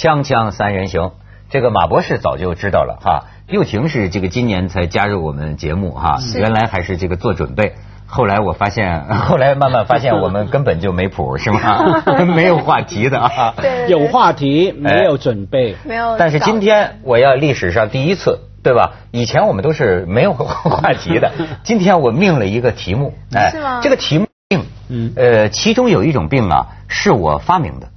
锵锵三人行，这个马博士早就知道了哈。又婷是这个今年才加入我们节目哈，原来还是这个做准备。后来我发现，后来慢慢发现我们根本就没谱，是吗？没有话题的啊。对，有话题，没有准备。没有。但是今天我要历史上第一次，对吧？以前我们都是没有话题的，今天我命了一个题目，哎，是吗？这个题目病，嗯，呃，其中有一种病啊，是我发明的。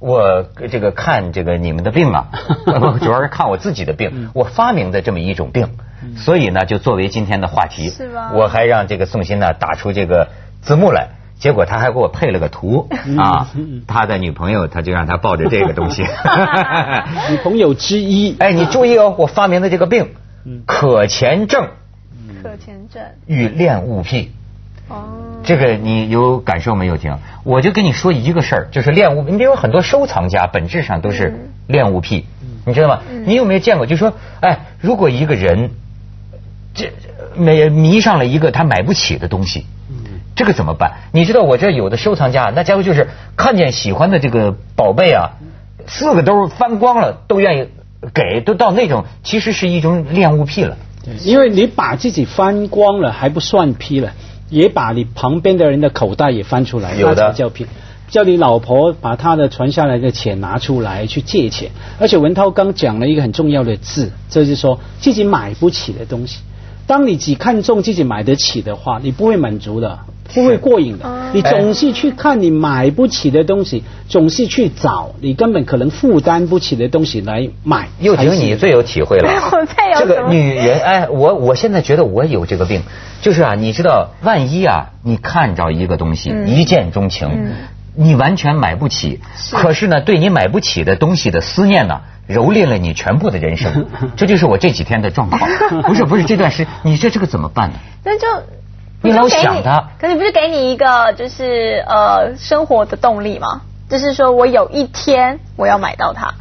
我这个看这个你们的病啊，主要是看我自己的病。我发明的这么一种病，所以呢，就作为今天的话题。是吗？我还让这个宋鑫呢打出这个字幕来，结果他还给我配了个图啊。他的女朋友，他就让他抱着这个东西。女朋友之一。哎，你注意哦，我发明的这个病，可前症。可前症。与恋物癖。哦。这个你有感受没有？听，我就跟你说一个事儿，就是恋物。你比如很多收藏家，本质上都是恋物癖，你知道吗？你有没有见过？就说，哎，如果一个人这迷迷上了一个他买不起的东西，这个怎么办？你知道我这有的收藏家，那家伙就是看见喜欢的这个宝贝啊，四个兜翻光了都愿意给，都到那种其实是一种恋物癖了。因为你把自己翻光了还不算批了。也把你旁边的人的口袋也翻出来，有的。照片，叫你老婆把她的存下来的钱拿出来去借钱，而且文涛刚讲了一个很重要的字，就是说自己买不起的东西。当你只看重自己买得起的话，你不会满足的，不会过瘾的。你总是去看你买不起的东西，总是去找你根本可能负担不起的东西来买。又婷，你最有体会了。这个女人，哎，我我现在觉得我有这个病，就是啊，你知道，万一啊，你看着一个东西一见钟情，你完全买不起，可是呢，对你买不起的东西的思念呢？蹂躏了你全部的人生，这就是我这几天的状况。不是不是，这段时你这这个怎么办呢？那就你老想他，可你不是给你一个就是呃生活的动力吗？就是说我有一天我要买到它，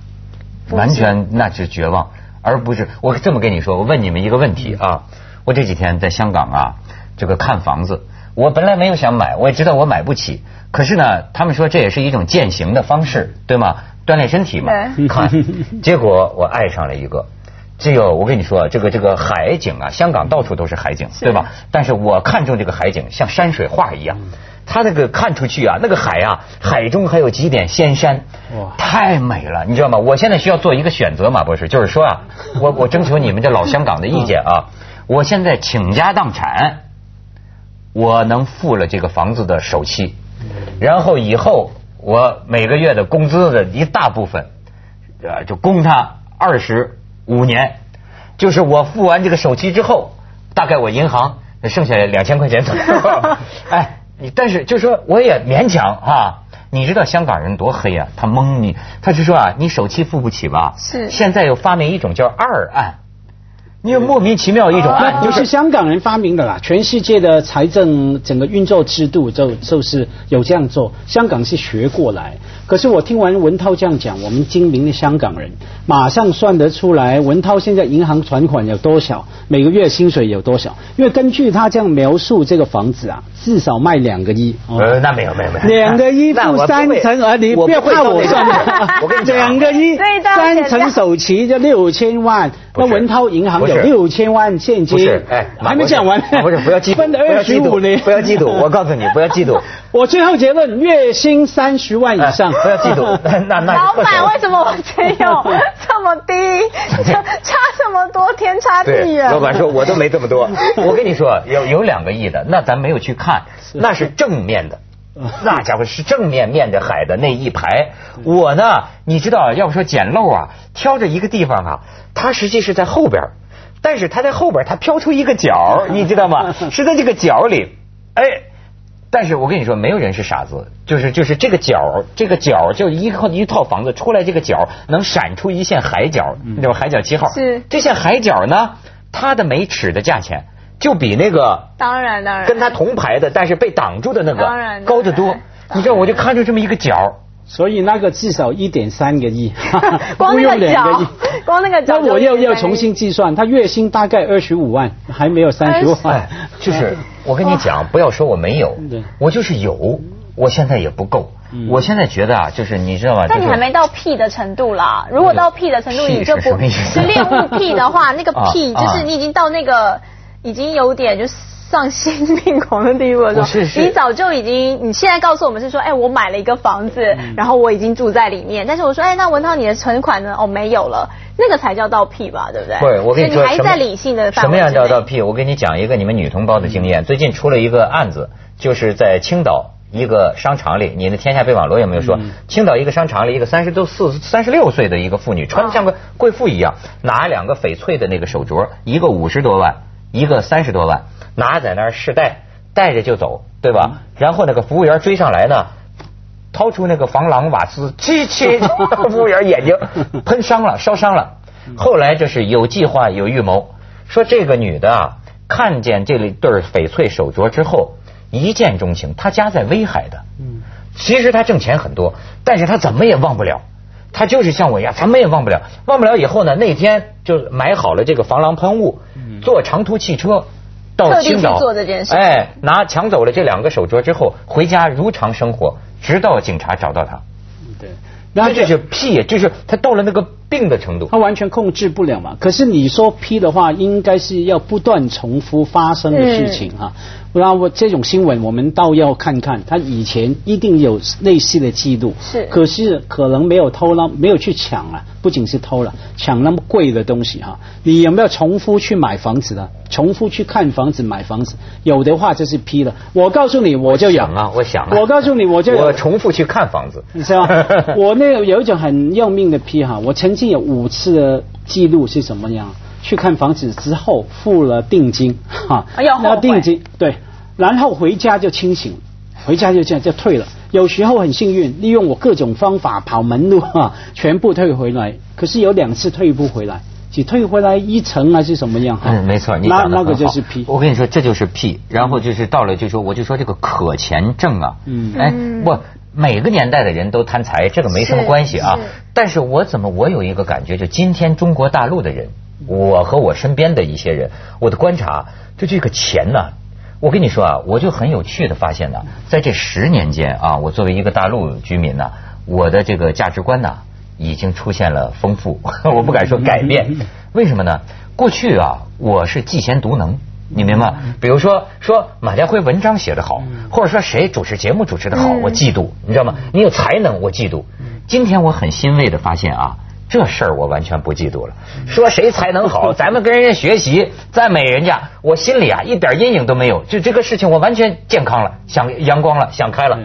完全那是绝望，而不是我这么跟你说。我问你们一个问题啊，我这几天在香港啊，这个看房子，我本来没有想买，我也知道我买不起，可是呢，他们说这也是一种践行的方式，对吗？锻炼身体嘛，看，结果我爱上了一个，这个我跟你说，这个这个海景啊，香港到处都是海景，对吧？但是我看中这个海景像山水画一样，它那个看出去啊，那个海啊，海中还有几点仙山，哇，太美了，你知道吗？我现在需要做一个选择，马博士，就是说啊，我我征求你们这老香港的意见啊，我现在倾家荡产，我能付了这个房子的首期，然后以后。我每个月的工资的一大部分，呃，就供他二十五年，就是我付完这个首期之后，大概我银行剩下两千块钱左右。哎，你但是就说我也勉强哈，你知道香港人多黑啊，他蒙你，他是说啊，你首期付不起吧？是。现在又发明一种叫二按。你有莫名其妙一种，那就是香港人发明的啦。全世界的财政整个运作制度就就是有这样做，香港是学过来。可是我听完文涛这样讲，我们精明的香港人马上算得出来，文涛现在银行存款有多少，每个月薪水有多少？因为根据他这样描述这个房子啊，至少卖两个亿。呃，那没有没有没有。两个亿付三成，而你不要怕我算我跟你讲，两个亿三成首期就六千万，那文涛银行。有六千万现金，不是，哎，还没讲完，不是，不要嫉妒，分的二十五年，不要嫉妒，我告诉你，不要嫉妒。我最后结论，月薪三十万以上，不要嫉妒。那那老板为什么我只有这么低？差这么多，天差地远。老板说，我都没这么多。我跟你说，有有两个亿的，那咱没有去看，那是正面的，那家伙是正面面着海的那一排。我呢，你知道，要不说捡漏啊，挑着一个地方啊，它实际是在后边。但是它在后边，它飘出一个角，你知道吗？是在这个角里，哎，但是我跟你说，没有人是傻子，就是就是这个角，这个角就一套一套房子出来，这个角能闪出一线海角，那种海角七号。是这线海角呢，它的每尺的价钱就比那个当然当然跟他同排的，但是被挡住的那个高得多。你知道，我就看出这么一个角。所以那个至少一点三个亿，光那个角，光那个角，那我要要重新计算，他月薪大概二十五万，还没有三十万。就是我跟你讲，不要说我没有，我就是有，我现在也不够。嗯我现在觉得啊，就是你知道吗？就是但你还没到 P 的程度啦。如果到 P 的程度，你就不是恋物癖的话，那个 屁啊就是你已经到那个已经有点就丧心病狂的地步的时候，不是是你早就已经，你现在告诉我们是说，哎，我买了一个房子，嗯然后我已经住在里面，但是我说，哎，那文涛你的存款呢？哦，没有了，那个才叫倒屁吧，对不对？对，我跟你说，你还在理性的范什么样叫倒屁？我给你讲一个你们女同胞的经验。最近出了一个案子，就是在青岛一个商场里，你的天下备网罗有没有说？嗯青岛一个商场里，一个三十多四三十六岁的一个妇女，穿的像个贵妇一样，拿两个翡翠的那个手镯，一个五十多万，一个三十多万，拿在那儿试戴，戴着就走，对吧？然后那个服务员追上来呢。掏出那个防狼瓦斯，气气，服务员眼睛喷伤了，烧伤了。后来这是有计划、有预谋，说这个女的啊，看见这一对翡翠手镯之后，一见钟情。她家在威海的，嗯其实她挣钱很多，但是她怎么也忘不了。她就是像我一样，怎么也忘不了。忘不了以后呢，那天就买好了这个防狼喷雾，坐长途汽车到青岛做这件事哎，拿抢走了这两个手镯之后，回家如常生活，直到警察找到他。对，那这是屁，就是他到了那个病的程度。他完全控制不了嘛。可是你说批的话，应该是要不断重复发生的事情哈。不然我这种新闻，我们倒要看看，他以前一定有类似的记录。是可是可能没有偷了，没有去抢啊，不仅是偷了，抢那么贵的东西哈。你有没有重复去买房子的？重复去看房子、买房子？有的话就是批了。我告诉你，我就有想啊，我想啊，我告诉你，我就有我重复去看房子，是吧？我那个有一种很要命的批哈，我曾经有五次的记录是什么样？去看房子之后付了定金哈，哎呦定金对，然后回家就清醒，回家就这样就退了。有时候很幸运，利用我各种方法跑门路哈，全部退回来。可是有两次退不回来，只退回来一层还是什么样哈？嗯，没错，你那那个就是屁。我跟你说，这就是屁。然后就是到了，就说我就说这个可钱症啊，嗯哎嗯，不，每个年代的人都贪财，这个没什么关系啊是。但是我怎么我有一个感觉，就今天中国大陆的人，我和我身边的一些人，我的观察，就这个钱呢、我跟你说啊，我就很有趣的发现呢，在这十年间啊，我作为一个大陆居民呢，我的这个价值观呢，已经出现了丰富，我不敢说改变，为什么呢？过去啊，我是嫉贤妒能。你明白？比如说说马家辉文章写得好，或者说谁主持节目主持得好，嗯我嫉妒，你知道吗？你有才能，我嫉妒。今天我很欣慰的发现啊，这事儿我完全不嫉妒了。说谁才能好，咱们跟人家学习，赞美人家，我心里啊一点阴影都没有。就这个事情，我完全健康了，想阳光了，想开了。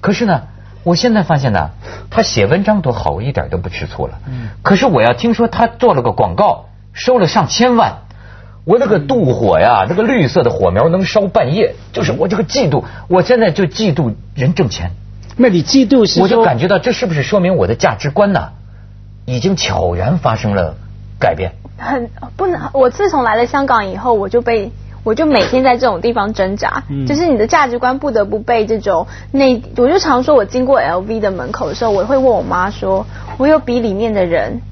可是呢，我现在发现呢，他写文章多好，我一点都不吃醋了。可是我要听说他做了个广告，收了上千万。我那个妒火呀，那个绿色的火苗能烧半夜，就是我这个嫉妒，我现在就嫉妒人挣钱。那你嫉妒是我就感觉到这是不是说明我的价值观呢，已经悄然发生了改变？很不能。我自从来了香港以后，我就被我就每天在这种地方挣扎，嗯就是你的价值观不得不被这种内，我就常说，我经过 LV 的门口的时候，我会问我妈说，我有比里面的人。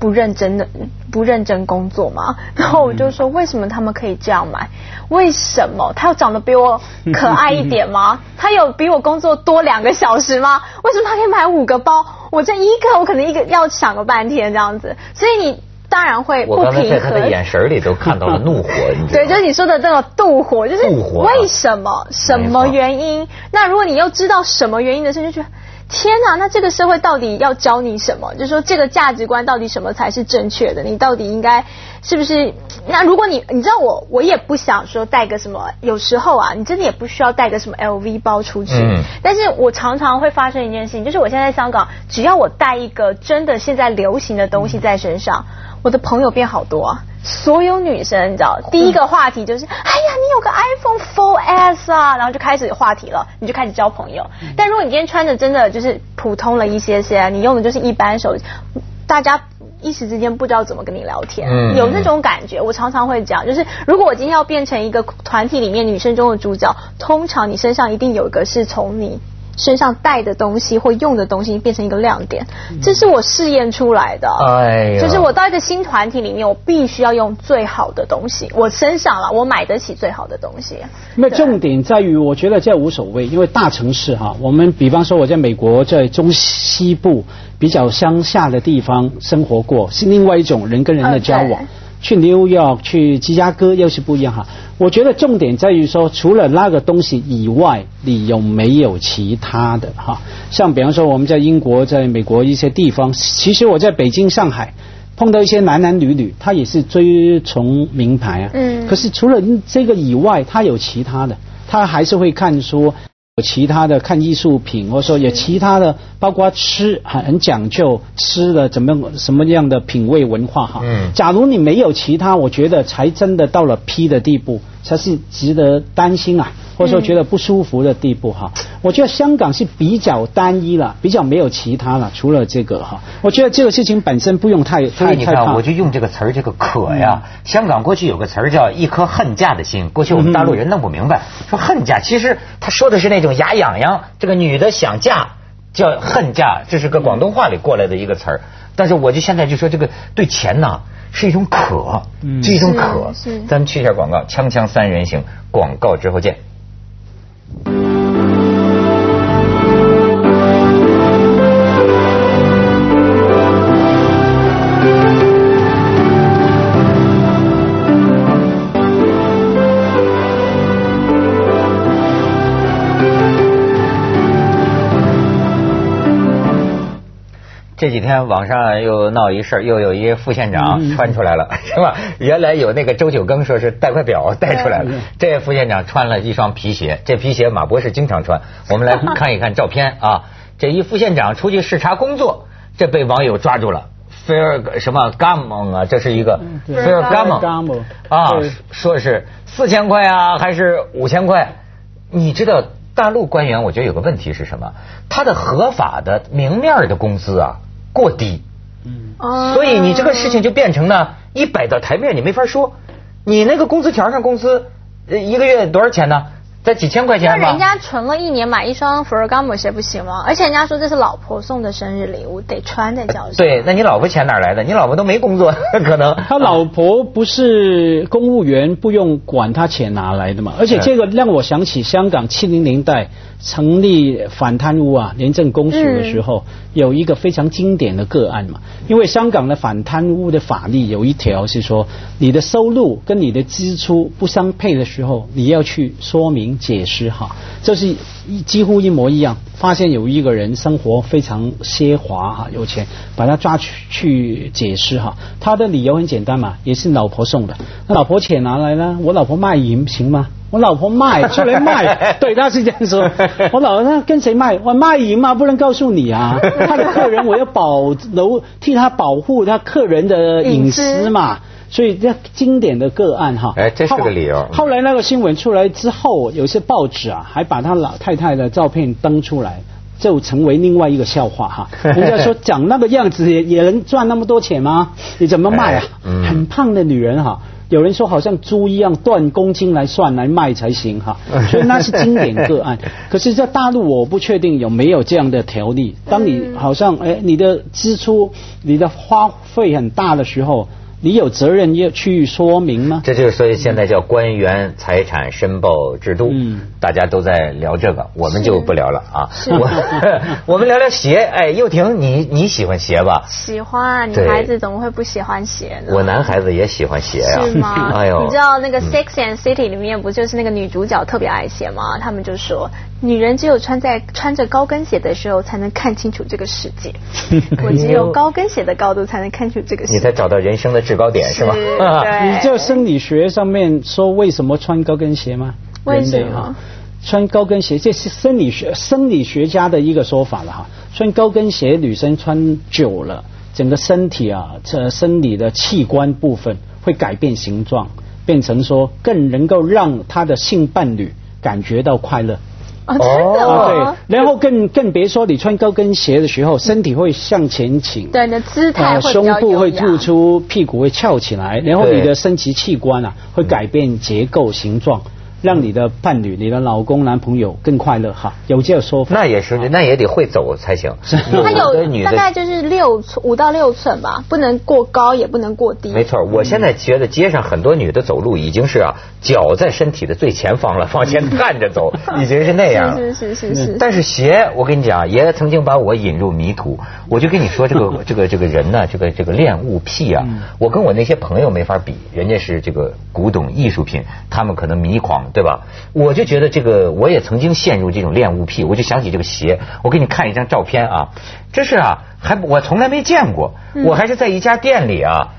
不认真的不认真工作吗？然后我就说，为什么他们可以这样买？为什么他要长得比我可爱一点吗？他有比我工作多两个小时吗？为什么他可以买五个包？我这一个我可能一个要想个半天这样子，所以你当然会不我刚才平在他的衡。眼神里都看到了怒火，你对，就是你说的这个妒火，就是为什么、什么原因？那如果你又知道什么原因的时候，就觉得天哪，那这个社会到底要教你什么？就是说这个价值观到底什么才是正确的？你到底应该是不是？那如果你你知道我，我也不想说带个什么，有时候啊，你真的也不需要带个什么 LV 包出去。嗯但是我常常会发生一件事情，就是我现在在香港，只要我带一个真的现在流行的东西在身上，我的朋友变好多啊。所有女生，你知道，第一个话题就是，哎呀，你有个 iPhone 4S 啊，然后就开始有话题了，你就开始交朋友。但如果你今天穿的真的就是普通了一些些，你用的就是一般手机，大家。一时之间不知道怎么跟你聊天，嗯有那种感觉。我常常会讲，就是如果我今天要变成一个团体里面女生中的主角，通常你身上一定有一个是从你身上带的东西或用的东西变成一个亮点，这是我试验出来的。哎就是我到一个新团体里面，我必须要用最好的东西，我身上了，我买得起最好的东西。那重点在于，我觉得这无所谓，因为大城市哈，我们比方说我在美国，在中西部比较乡下的地方生活过，是另外一种人跟人的交往。去 New York、去芝加哥又是不一样哈。我觉得重点在于说，除了那个东西以外，你有没有其他的哈？像比方说我们在英国、在美国一些地方，其实我在北京、上海。碰到一些男男女女，他也是追从名牌啊。嗯可是除了这个以外，他有其他的，他还是会看说有其他的看艺术品，或者说有其他的，包括吃很很讲究吃的怎么什么样的品味文化哈。嗯假如你没有其他，我觉得才真的到了 P 的地步，才是值得担心啊，或者说觉得不舒服的地步哈。我觉得香港是比较单一了，比较没有其他了，除了这个哈。我觉得这个事情本身不用太所以你太太怕看，我就用这个词儿，这个可呀。香港过去有个词儿叫一颗恨嫁的心，过去我们大陆人弄不明白，说恨嫁，其实他说的是那种牙痒痒，这个女的想嫁叫恨嫁，这是个广东话里过来的一个词儿。但是我就现在就说这个对钱呐是一种渴，嗯是一种渴。咱们去一下广告，锵锵三人行，广告之后见。这几天网上又闹一事儿，又有一副县长嗯穿出来了，是吧？原来有那个周九更说是带块表带出来了嗯，这副县长穿了一双皮鞋，这皮鞋马博士经常穿。我们来 看一看照片啊，这一副县长出去视察工作，这被网友抓住了。菲尔什么 g a m 啊，这是一个菲尔 g a m Ferragamo 啊对，说是四千块啊，还是五千块？你知道大陆官员，我觉得有个问题是什么？他的合法的明面的工资啊过低，嗯哦所以你这个事情就变成呢一摆到台面，你没法说。你那个工资条上工资呃一个月多少钱呢？在几千块钱吧。人家存了一年买一双 Ferragamo 鞋不行吗？而且人家说这是老婆送的生日礼物，得穿在脚上。对，那你老婆钱哪来的？你老婆都没工作，可能。他老婆不是公务员，不用管他钱哪来的嘛。而且这个让我想起香港七零年代成立反贪污啊廉政公署的时候，有一个非常经典的个案嘛。因为香港的反贪污的法律有一条是说，你的收入跟你的支出不相配的时候，你要去说明解释哈，就是几乎一模一样。发现有一个人生活非常奢华哈，有钱，把他抓去去解释哈。他的理由很简单嘛，也是老婆送的。那老婆钱拿来呢？我老婆卖淫行吗？我老婆卖出来卖，对，他是这样说。我老婆跟谁卖？我卖淫嘛，不能告诉你啊。他的客人我要保留，替他保护他客人的隐私嘛。所以这经典的个案哈，哎这是个理由后来那个新闻出来之后，有些报纸啊还把他老太太的照片登出来，就成为另外一个笑话哈。人家说长那个样子也也能赚那么多钱吗？你怎么卖啊很胖的女人哈。有人说好像猪一样断公斤来算来卖才行哈，所以那是经典个案。可是，在大陆我不确定有没有这样的条例。当你好像哎你的支出、你的花费很大的时候，你有责任要去说明吗？这就是所以现在叫官员财产申报制度，嗯大家都在聊这个，我们就不聊了啊。是我 我们聊聊鞋，哎，幼婷，你你喜欢鞋吧？喜欢，女孩子怎么会不喜欢鞋呢？我男孩子也喜欢鞋呀、是吗？哎呦，你知道那个《Sex and City》里面不就是那个女主角特别爱鞋吗？他们就说，女人只有穿在穿着高跟鞋的时候，才能看清楚这个世界。我只有高跟鞋的高度，才能看清楚这个世界。你才找到人生的制高点是吧？是对你知道生理学上面说为什么穿高跟鞋吗？为什么穿高跟鞋，这是生理学生理学家的一个说法了哈。穿高跟鞋，女生穿久了，整个身体啊，这生理的器官部分会改变形状，变成说更能够让她的性伴侣感觉到快乐。哦，真的哦哦。对，然后更更别说你穿高跟鞋的时候，身体会向前倾，对，你的姿态呃，会胸部会突出，屁股会翘起来，然后你的生殖器官啊会改变结构形状。让你的伴侣、你的老公、男朋友更快乐哈，有这个说法。那也是，那也得会走才行。他有女大概就是六寸五到六寸吧，不能过高，也不能过低。没错，我现在觉得街上很多女的走路已经是啊，脚在身体的最前方了，往前探着走，已经是那样了。是是是是是。但是鞋，我跟你讲，爷曾经把我引入迷途。我就跟你说，这个 这个这个人呢，这个这个恋物癖啊，我跟我那些朋友没法比，人家是这个古董艺术品，他们可能迷狂，对吧？我就觉得这个，我也曾经陷入这种恋物癖，我就想起这个鞋，我给你看一张照片啊，这是啊，还我从来没见过，我还是在一家店里啊，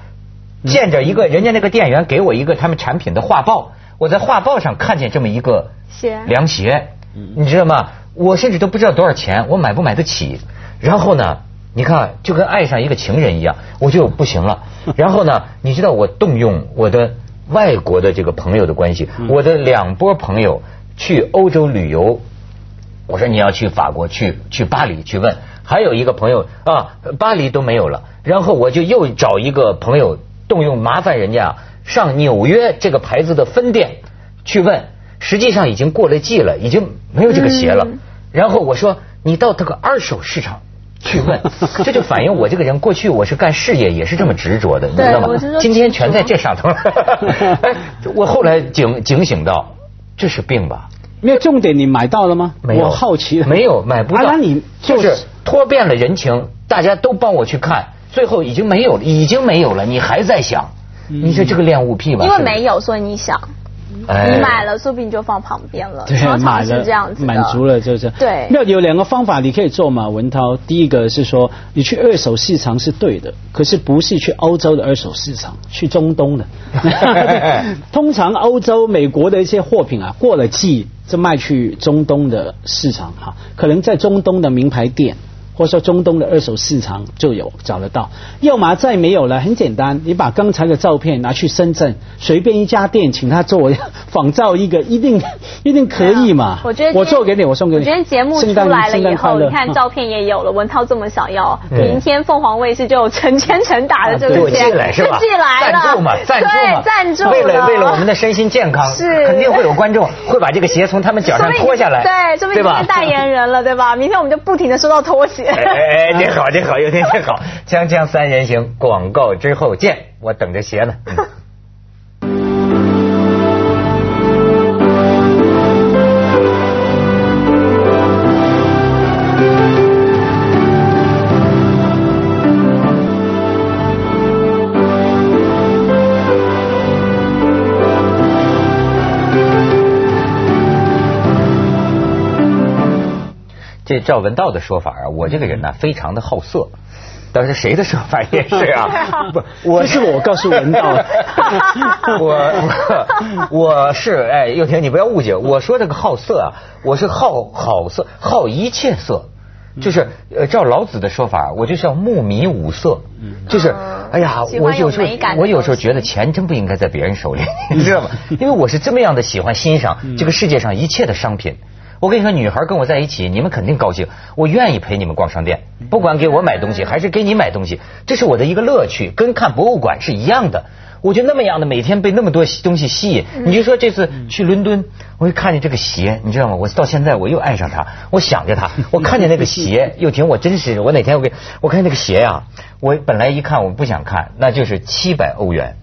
见着一个人家那个店员给我一个他们产品的画报，我在画报上看见这么一个鞋凉鞋，你知道吗？我甚至都不知道多少钱，我买不买得起。然后呢，你看就跟爱上一个情人一样，我就不行了。然后呢，你知道我动用我的外国的这个朋友的关系，我的两波朋友去欧洲旅游，我说你要去法国，去去巴黎去问，还有一个朋友啊，巴黎都没有了。然后我就又找一个朋友，动用麻烦人家上纽约这个牌子的分店去问，实际上已经过了季了，已经没有这个鞋了。然后我说你到这个二手市场。去问，这就反映我这个人过去我是干事业也是这么执着的，你知道吗？今天全在这上头。哎，我后来警警醒到，这是病吧？没有重点，你买到了吗？没有，我好奇了。没有买不到。那你就是托遍了人情，大家都帮我去看，最后已经没有了，已经没有了，你还在想？你说这个恋物癖吧？因为没有，所以你想。你买了，说不定就放旁边了。对，买了这样子，满足了就是。对。那有两个方法你可以做嘛，文涛。第一个是说，你去二手市场是对的，可是不是去欧洲的二手市场，去中东的。通常欧洲、美国的一些货品啊，过了季就卖去中东的市场哈，可能在中东的名牌店。或者说中东的二手市场就有找得到，要么再没有了，很简单，你把刚才的照片拿去深圳随便一家店，请他做仿造一个，一定 一定可以嘛？我觉得我做给你，我送给你。我觉得节目出来了以后，你看照片也有了，文涛这么想要，明天凤凰卫视就有成千成打的这个寄来是吧？了，赞助嘛，赞助嘛，赞助。为了为了我们的身心健康，是肯定会有观众会把这个鞋从他们脚上脱下来，对，说明你是代言人了，对吧？明天我们就不停的收到拖鞋。哎哎，你好，你好，有天这好，锵锵三人行，广告之后见，我等着鞋呢。这赵文道的说法啊，我这个人呢非常的好色，但是谁的说法也是啊，不，我是我告诉文道，我我是哎，又婷你不要误解，我说这个好色啊，我是好好色，好一切色，就是呃照老子的说法，我就是要目迷五色，就是哎呀，我有时候我有时候觉得钱真不应该在别人手里，你知道吗？因为我是这么样的喜欢欣赏这个世界上一切的商品。我跟你说，女孩跟我在一起，你们肯定高兴。我愿意陪你们逛商店，不管给我买东西还是给你买东西，这是我的一个乐趣，跟看博物馆是一样的。我就那么样的每天被那么多东西吸引。你就说这次去伦敦，我就看见这个鞋，你知道吗？我到现在我又爱上它，我想着它。我看见那个鞋，又挺我真是，我哪天我给我看那个鞋呀，我本来一看我不想看，那就是七百欧元。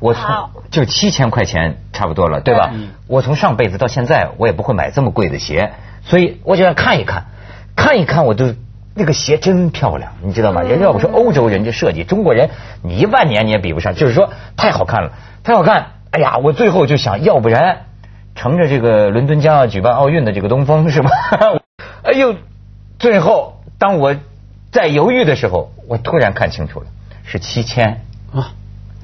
我从就七千块钱差不多了，对吧？我从上辈子到现在，我也不会买这么贵的鞋，所以我就要看一看，看一看，我就那个鞋真漂亮，你知道吗？人家我说欧洲人家设计，中国人你一万年你也比不上，就是说太好看了，太好看。哎呀，我最后就想要不然乘着这个伦敦将要举办奥运的这个东风是吧？哎呦，最后当我在犹豫的时候，我突然看清楚了，是七千啊。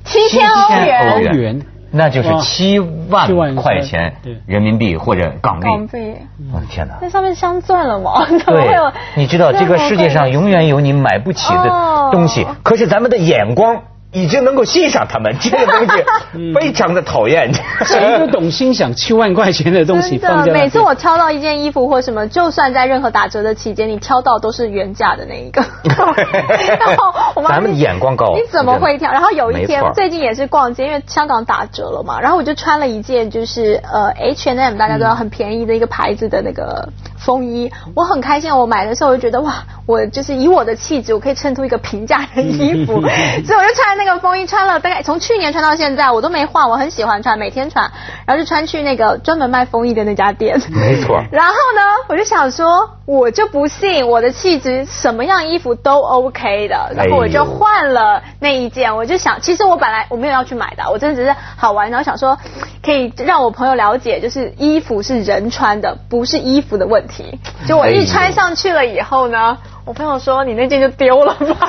七千欧元，那就是七万块钱人民币或者港币。港币，我的天哪！那上面镶钻了吗？对，你知道这个世界上永远有你买不起的东西，可是咱们的眼光已经能够欣赏他们，这个东西 非常的讨厌。谁不懂欣赏七万块钱的东西真的，放在每次我挑到一件衣服或什么，就算在任何打折的期间，你挑到都是原价的那一个。然后我妈咱们眼光高你怎么会挑？然后有一天最近也是逛街，因为香港打折了嘛，然后我就穿了一件就是呃 H&M 大家都要很便宜的一个牌子的那个风衣，我很开心。我买的时候我就觉得哇，我就是以我的气质，我可以衬出一个平价的衣服，所以我就穿那个风衣，穿了大概从去年穿到现在，我都没换，我很喜欢穿，每天穿，然后就穿去那个专门卖风衣的那家店。没错 然后呢，我就想说，我就不信我的气质什么样衣服都 OK 的，然后我就换了那一件。我就想，其实我本来我没有要去买的，我真的只是好玩，然后想说可以让我朋友了解，就是衣服是人穿的，不是衣服的问题。就我一穿上去了以后呢。我朋友说：“你那件就丢了吧。”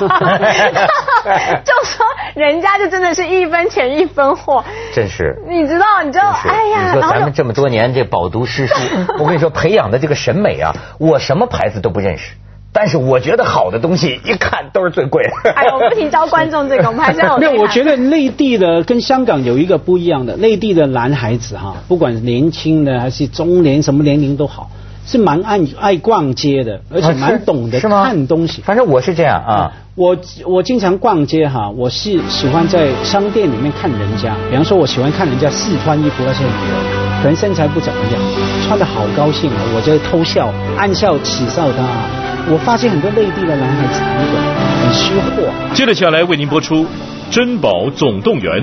就说人家就真的是一分钱一分货，真是。你知道，你知道，哎呀，你说咱们这么多年这饱读诗书，我跟你说，培养的这个审美啊，我什么牌子都不认识，但是我觉得好的东西一看都是最贵的。哎，我们不停教观众这个，我们还是要 有没有，我觉得内地的跟香港有一个不一样的，内地的男孩子哈，不管年轻的还是中年，什么年龄都好，是蛮爱爱逛街的，而且蛮懂得看东西。反正我是这样啊。我我经常逛街哈，我是喜欢在商店里面看人家，比方说我喜欢看人家试穿衣服那些女人，可能身材不怎么样，穿的好高兴啊，我就偷笑、暗笑、耻笑她。我发现很多内地的男孩子很懂，很识货。接着下来为您播出《珍宝总动员》。